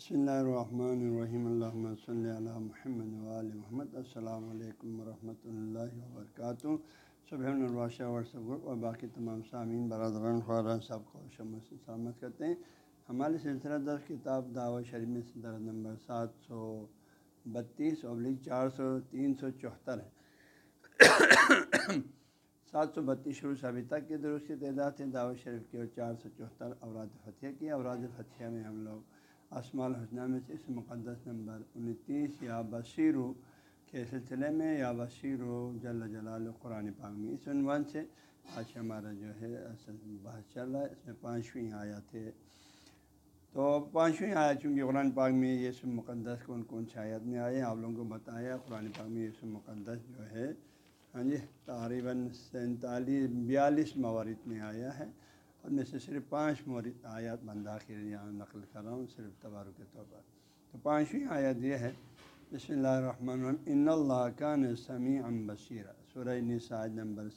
بسم اللہ الرحمن الرحیم اللہ صلی اللہ محمد وآل محمد السلام علیکم ورحمۃ اللہ وبرکاتہ صبح الراشہ واٹسپ گروپ اور باقی تمام سامعین برادران خوران صاحب کو شمس سلامت کرتے ہیں ہمارے سلسلہ دس کتاب دعوت شریف میں درد نمبر سات سو بتیس ابلیغ چار سو تین سو چوہتر ہے سات سو بتیس شروع سے ابھی تک کے درست کی تعداد ہے دعوت شریف کی اور چار سو چوہتر اوراد فتح کی. اوراد فتح میں ہم لوگ اسماع الحسنہ میں سے اس مقدس نمبر انتیس، یا بصیرو کے سلسلے میں، یا بصیرو جل جلال قرآن پاک میں۔ اس عنوان سے آج ہمارا جو ہے اصل بحث چل رہا ہے، اس میں پانچویں آیات ہے۔ تو پانچویں آیت، چونکہ قرآن پاک میں یہ سب مقدس کون کون سی آیت میں آئے آپ لوگوں کو بتایا، قرآن پاک میں یہ سب مقدس جو ہے ہاں جی تقریباً سینتالیس، بیالیس موارد میں آیا ہے۔ اور میں سے صرف پانچ مورد آیات بنداخر یہاں نقل کر رہا ہوں، صرف تبارک کے طور پر تو پانچویں آیت یہ ہے، بسم اللہ الرحمن الرحیم، ان اللہ کا سمیع ام بصیر سورہ نساج نمبر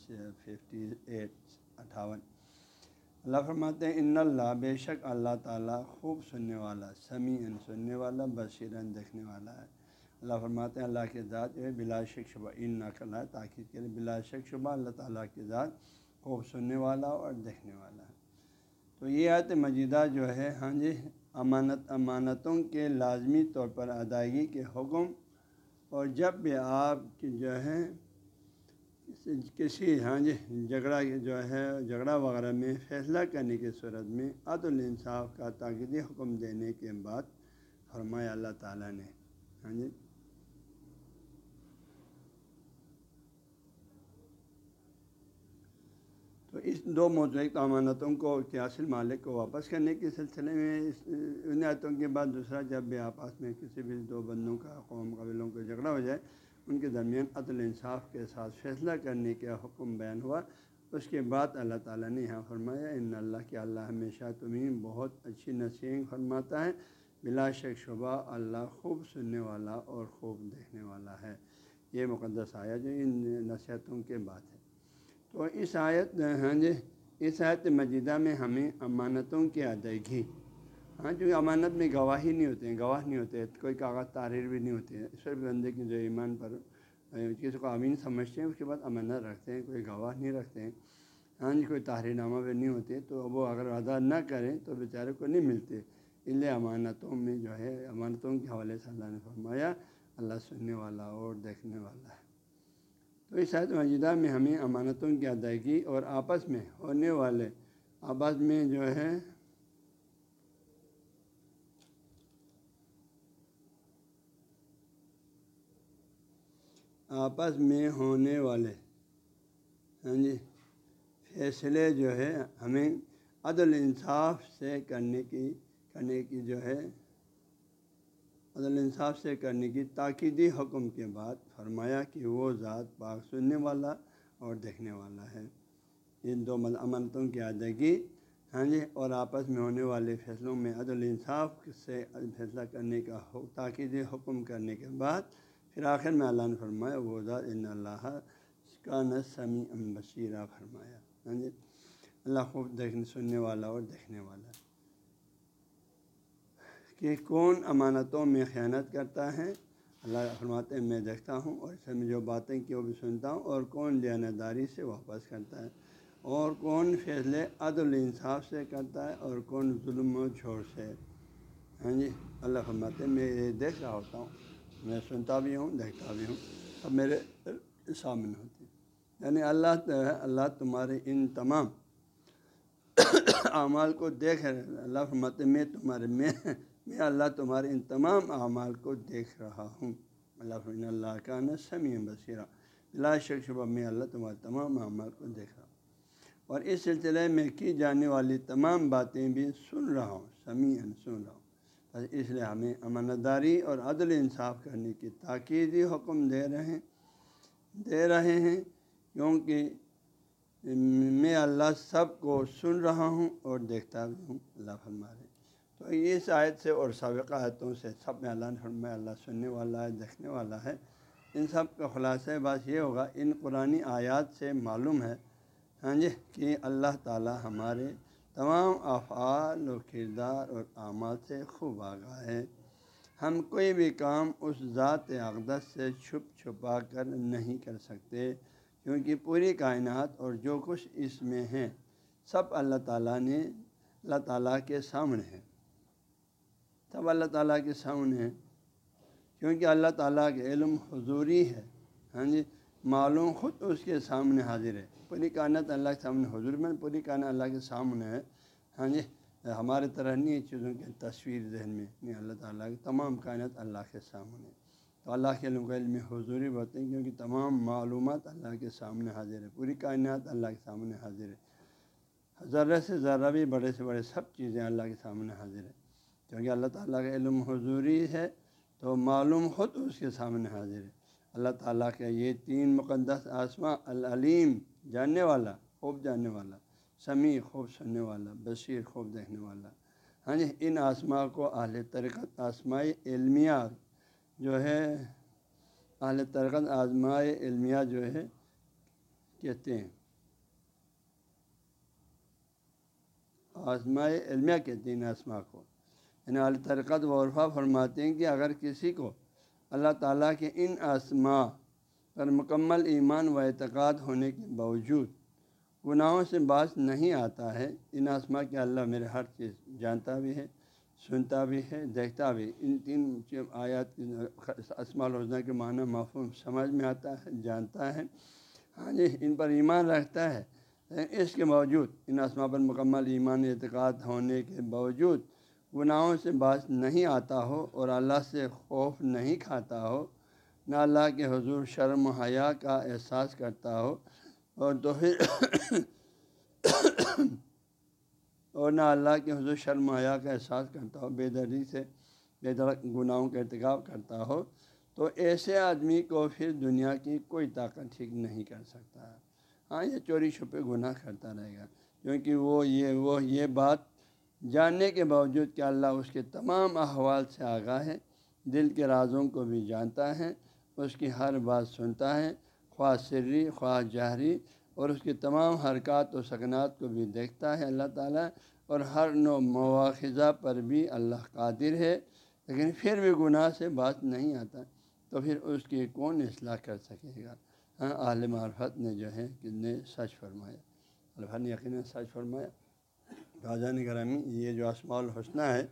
ففٹی ایٹ اٹھاون۔ اللہ فرماتے ہیں، ان اللہ، بے شک اللہ تعالیٰ خوب سننے والا سمیع سننے والا بصیرن دیکھنے والا ہے۔ اللہ فرماتے ہیں، اللہ کے ذات جو ہے، بلا شک شبہ ان نقل ہے تاکید کے لیے بلا شک شبہ، اللہ تعالیٰ کے ذات خوب سننے والا اور دیکھنے والا ہے۔ تو یہ آیت مجیدہ جو ہے ہاں جی امانت، امانتوں کے لازمی طور پر ادائیگی کے حکم اور جب بھی آپ کی جو ہے، کسی ہاں جی جھگڑا جو ہے، جھگڑا وغیرہ میں فیصلہ کرنے کی صورت میں عدل انصاف کا تاکیدی حکم دینے کے بعد فرمایا اللہ تعالیٰ نے ہاں جی تو اس دو موضوع امانتوں کو کے اصل مالک کو واپس کرنے کے سلسلے میں، اس ان آیتوں کے بعد دوسرا، جب بھی آپس میں کسی بھی دو بندوں کا، قوم قبیلوں کا جھگڑا ہو جائے، ان کے درمیان عدل انصاف کے ساتھ فیصلہ کرنے کا حکم بیان ہوا۔ اس کے بعد اللہ تعالیٰ نے یہاں فرمایا، ان اللہ کے اللہ ہمیشہ تمہیں بہت اچھی نصیحت فرماتا ہے۔ بلا شک شبہ اللہ خوب سننے والا اور خوب دیکھنے والا ہے۔ یہ مقدس آیا جو ان نصیحتوں کے بعد ہے۔ تو اس آیت ہاں جی اس آیت مجیدہ میں ہمیں امانتوں کی ادائیگی ہاں جو امانت میں گواہی نہیں ہوتے ہیں گواہ نہیں ہوتے، کوئی کاغذ تحریر بھی نہیں ہوتے ہیں صرف بندے کی جو ایمان پر کسی کو امین سمجھتے ہیں، اس کے بعد امانت رکھتے ہیں، کوئی گواہ نہیں رکھتے ہیں۔ ہاں جی کوئی تحریر نامہ بھی نہیں ہوتے، تو وہ اگر ادا نہ کریں تو بیچارے کو نہیں ملتے۔ اس لیے امانتوں میں جو ہے، امانتوں کے حوالے سے اللہ نے فرمایا، اللہ سننے والا اور دیکھنے والا ہے۔ تو اس عید مجیدہ میں ہمیں امانتوں کی ادائیگی اور آپس میں ہونے والے آپس میں جو ہے آپس میں ہونے والے ہاں جی فیصلے جو ہے ہمیں عدل انصاف سے کرنے کی کرنے کی جو ہے عدل انصاف سے کرنے کی تاکیدی حکم کے بعد فرمایا کہ وہ ذات پاک سننے والا اور دیکھنے والا ہے۔ ان دو امانتوں کی ادائیگی ہاں جی اور آپس میں ہونے والے فیصلوں میں عدل انصاف سے فیصلہ کرنے کا تاکیدی حکم کرنے کے بعد پھر آخر میں اللہ نے فرمایا، وہ ذات ان اللہ کا نسمی ام بشیرہ فرمایا۔ ہاں جی اللہ خوب دیکھنے سننے والا اور دیکھنے والا ہے۔ کہ کون امانتوں میں خیانت کرتا ہے۔ اللہ فرماتے ہیں، میں دیکھتا ہوں اور اس میں جو باتیں کی وہ بھی سنتا ہوں اور کون دیانتداری سے واپس کرتا ہے۔ اور کون فیصلے عدل انصاف سے کرتا ہے اور کون ظلم و جھوڑ سے۔ ہاں جی اللہ فرماتے ہیں، میں یہ دیکھ رہا ہوتا ہوں، میں سنتا بھی ہوں، دیکھتا بھی ہوں، سب میرے سامنے ہوتی یعنی اللہ اللہ تمہارے ان تمام اعمال کو دیکھ رہے اللہ فرماتے میں تمہارے، میں میں اللہ تمہارے ان تمام اعمال کو دیکھ رہا ہوں۔ اللہ اللہ کا نا سمیع بصیرہ لا شک شبہ، میں اللہ تمہارے تمام اعمال کو دیکھ رہا ہوں۔ اور اس سلسلے میں کی جانے والی تمام باتیں بھی سن رہا ہوں سمیع سن رہا ہوں۔ بس اس لیے ہمیں امانت داری اور عدل انصاف کرنے کی تاکیدی حکم دے رہے ہیں دے رہے ہیں، کیونکہ میں اللہ سب کو سن رہا ہوں اور دیکھتا بھی ہوں۔ اللہ فرما رہے تو اس آیت سے اور سابقہ آیتوں سے سب میں اللہ نے فرمایا اللہ سننے والا ہے، دیکھنے والا ہے۔ ان سب کا خلاصہ بات یہ ہوگا، ان قرآن آیات سے معلوم ہے ہاں جی کہ اللہ تعالیٰ ہمارے تمام افعال و کردار اور اعمال سے خوب آگاہ ہے۔ ہم کوئی بھی کام اس ذات اقدس سے چھپ چھپا کر نہیں کر سکتے، کیونکہ پوری کائنات اور جو کچھ اس میں ہیں سب اللہ تعالیٰ نے، اللہ تعالیٰ کے سامنے ہے۔ سب اللہ تعالیٰ کے سامنے ہے۔ کیونکہ اللہ تعالیٰ کے علم حضوری ہے ہاں جی؟ معلوم خود اس کے سامنے حاضر ہے۔ پوری کائنات اللہ کے سامنے حضور میں، پوری کائنات اللہ کے سامنے ہے ہاں جی؟ ہمارے طرح نہیں چیزوں کی تصویر ذہن میں، نہیں، اللہ تعالیٰ کی تمام کائنات اللہ کے سامنے تو اللہ کے علم کا علم حضوری بہتے ہیں، کیونکہ تمام معلومات اللہ کے سامنے حاضر ہے۔ پوری کائنات اللہ کے سامنے حاضر ہے۔ ذرہ سے ذرہ بھی بڑے سے بڑے سب چیزیں اللہ کے سامنے حاضر ہے۔ کیونکہ اللہ تعالیٰ کا علم حضوری ہے، تو معلوم خود اس کے سامنے حاضر ہے۔ اللہ تعالیٰ کا یہ تین مقدس آسماں العلیم، جاننے والا، خوب جاننے والا، سمیع، خوب سننے والا، بصیر، خوب دیکھنے والا۔ ہاں جی ان آسما کو اہل ترکت آسمائی علمیہ جو ہے، اہل ترکت آزمائے علمیہ جو ہے، کہتے ہیں۔ آزمائے علمیہ کہتے ہیں ان آسما کو۔ یعنی اعلی ترکت و عرفہ فرماتے ہیں کہ اگر کسی کو اللہ تعالیٰ کے ان آسما پر مکمل ایمان و اعتقاد ہونے کے باوجود گناہوں سے باز نہیں آتا ہے، ان آسما کے اللہ میرے ہر چیز جانتا بھی ہے، سنتا بھی ہے، دیکھتا بھی ان تین آیات کی اسما الحسنہ کے معنی معفوم سمجھ میں آتا ہے، جانتا ہے۔ ہاں جی ان پر ایمان رکھتا ہے۔ اس کے باوجود ان اسما پر مکمل ایمان اعتقاد ہونے کے باوجود گناہوں سے باز نہیں آتا ہو اور اللہ سے خوف نہیں کھاتا ہو، نہ اللہ کے حضور شرم و حیا کا احساس کرتا ہو اور تو پھر اور نہ اللہ کے حضور شرم و حیا کا احساس کرتا ہو، بے دردی سے، بے درد گناہوں کا ارتکاب کرتا ہو، تو ایسے آدمی کو پھر دنیا کی کوئی طاقت ٹھیک نہیں کر سکتا۔ ہاں یہ چوری چھپے گناہ کرتا رہے گا، کیونکہ وہ یہ وہ یہ بات جاننے کے باوجود کہ اللہ اس کے تمام احوال سے آگاہ ہے، دل کے رازوں کو بھی جانتا ہے، اس کی ہر بات سنتا ہے، خواہ سری، خواہ جہری، اور اس کی تمام حرکات و سکنات کو بھی دیکھتا ہے اللہ تعالیٰ، اور ہر نو مواخذہ پر بھی اللہ قادر ہے۔ لیکن پھر بھی گناہ سے بات نہیں آتا، تو پھر اس کی کون اصلاح کر سکے گا؟ ہاں عالم عرفت نے جو ہے کہ نے سچ فرمایا الفت نے یقیناً سچ فرمایا۔ راجان گرامی یہ جو اسماع الحسنہ ہے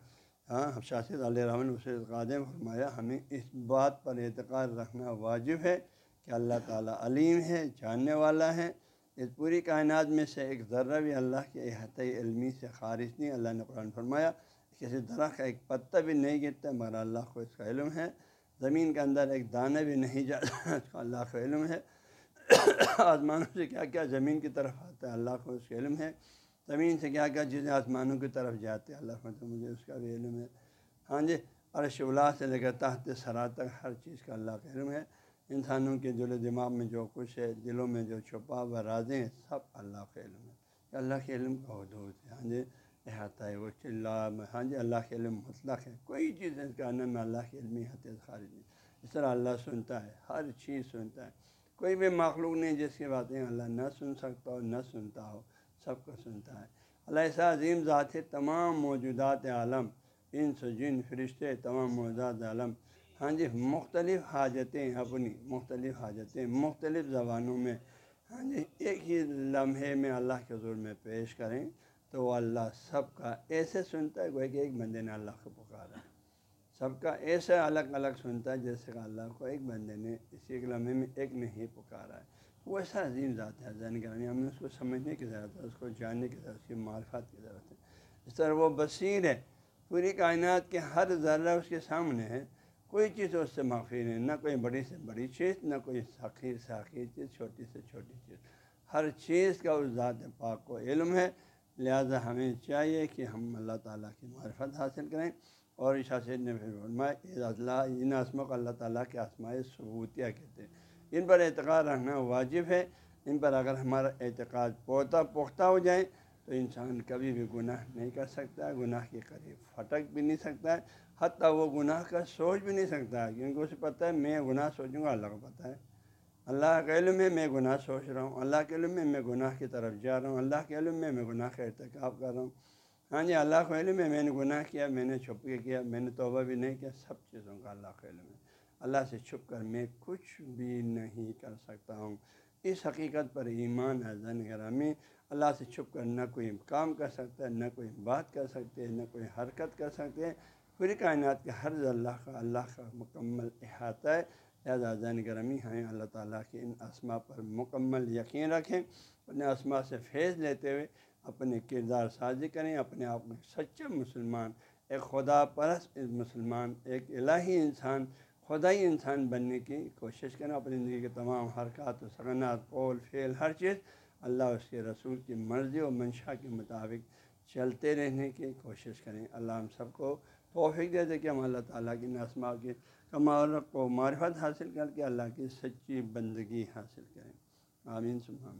ہاں شاست علیہ رحمٰن اسے قادم فرمایا، ہمیں اس بات پر اعتقاد رکھنا واجب ہے کہ اللہ تعالیٰ علیم ہے، جاننے والا ہے۔ اس پوری کائنات میں سے ایک ذرہ بھی اللہ کے احاطۂ علمی سے خارج نہیں، اللہ نے قرآن فرمایا، کسی درخت کا ایک پتہ بھی نہیں گرتا، مگر اللہ کو اس کا علم ہے۔ زمین کے اندر ایک دانہ بھی نہیں جاتا، اس کا اللہ کا علم ہے۔ آسمانوں سے کیا کیا زمین کی طرف آتا ہے، اللہ کو اس کا علم ہے۔ زمین سے کیا کیا چیزیں آسمانوں کی طرف جاتے اللہ کو مجھے اس کا بھی علم ہے ہاں جی عرش اللہ سے لے کر تحت سرا تک ہر چیز کا اللہ کا علم ہے۔ انسانوں کے دل و دماغ میں جو کچھ ہے، دلوں میں جو چھپا و رازیں ہیں، سب اللہ کے علم ہے اللہ کے علم کا حدود ہے۔ ہاں جی احاطہ ہے، وہ چلا ہاں جی اللہ کے علم مطلق ہے۔ کوئی چیز اس کا میں اللہ کے علم حت خارج نہیں۔ اس طرح اللہ سنتا ہے، ہر چیز سنتا ہے۔ کوئی بھی مخلوق نہیں جس کی باتیں اللہ نہ سن سکتا ہو نہ سنتا ہو۔ سب کو سنتا ہے۔ اللہ عظیم ذات ہے تمام موجودات عالم ان جن، فرشتے تمام موجودات عالم۔ ہاں جی مختلف حاجتیں اپنی، مختلف حاجتیں مختلف زبانوں میں۔ ہاں جی ایک ہی لمحے میں اللہ کے حضور میں پیش کریں تو وہ اللہ سب کا ایسے سنتا ہے کہ ایک بندے نے اللہ کو پکارا۔ ہے سب کا ایسے الگ الگ سنتا ہے جیسے کہ اللہ کو ایک بندے نے اسی ایک لمحے میں ایک نے ہی پکارا ہے۔ وہ ایسا عظیم ذات ہے زین گرامی ہمیں اس کو سمجھنے کی ضرورت ہے، اس کو جاننے کی ضرورت ہے، اس کی معرفت کی ضرورت ہے۔ اس طرح وہ بصیر ہے، پوری کائنات کے ہر ذرہ اس کے سامنے ہے۔ کوئی چیز اس سے معافی نہیں، نہ کوئی بڑی سے بڑی چیز، نہ کوئی سخیر سے حقیر چیز، چھوٹی سے چھوٹی چیز۔ ہر چیز کا اس ذات پاک کو علم ہے۔ لہذا ہمیں چاہیے کہ ہم اللہ تعالیٰ کی معرفت حاصل کریں۔ اور شاست نے پھر اللہ ان عصموں کو اللہ تعالیٰ کے آسمائے ثبوتیہ کہتے ہیں۔ ان پر اعتقاد رکھنا واجب ہے، ان پر اگر ہمارا اعتقاد پوتا پختہ ہو جائے تو انسان کبھی بھی گناہ نہیں کر سکتا ہے گناہ کے قریب پھٹک بھی نہیں سکتا ہے حتیٰ وہ گناہ کا سوچ بھی نہیں سکتا ہے کیونکہ اسے پتہ ہے میں گناہ سوچوں گا، اللہ کو پتہ ہے۔ اللہ کے علم میں میں گناہ سوچ رہا ہوں، اللہ کے علم میں میں گناہ کی طرف جا رہا ہوں، اللہ کے علم میں میں گناہ کا ارتکاب کر رہا ہوں۔ ہاں جی اللہ کے علم میں میں نے گناہ کیا، میں نے چھپ کے کیا، میں نے توبہ بھی نہیں کیا، سب چیزوں کا اللہ کے علم ہے اللہ سے چھپ کر میں کچھ بھی نہیں کر سکتا ہوں۔ اس حقیقت پر ایمان ہے زن گرامی۔ اللہ سے چھپ کر نہ کوئی کام کر سکتا ہے نہ کوئی بات کر سکتے، نہ کوئی حرکت کر سکتے۔ پوری کائنات کے ہر اللہ کا اللہ کا مکمل احاطہ ہے۔ لہٰذا زین گرمی ہیں اللہ تعالیٰ کے ان اسما پر مکمل یقین رکھیں، اپنے اسما سے فیض لیتے ہوئے اپنے کردار سازی کریں، اپنے آپ میں سچے مسلمان، ایک خدا پرست مسلمان، ایک الہی انسان خدائی انسان بننے کی کوشش کریں، اپنی زندگی کے تمام حرکات و سکنات پول فیل ہر چیز اللہ اس کے رسول کی مرضی و منشا کے مطابق چلتے رہنے کی کوشش کریں۔ اللہ ہم سب کو توفیق دے دے کہ ہم اللہ تعالیٰ کی نسما کے کمال کو معرفت حاصل کر کے اللہ کی سچی بندگی حاصل کریں۔ آمین، سبحان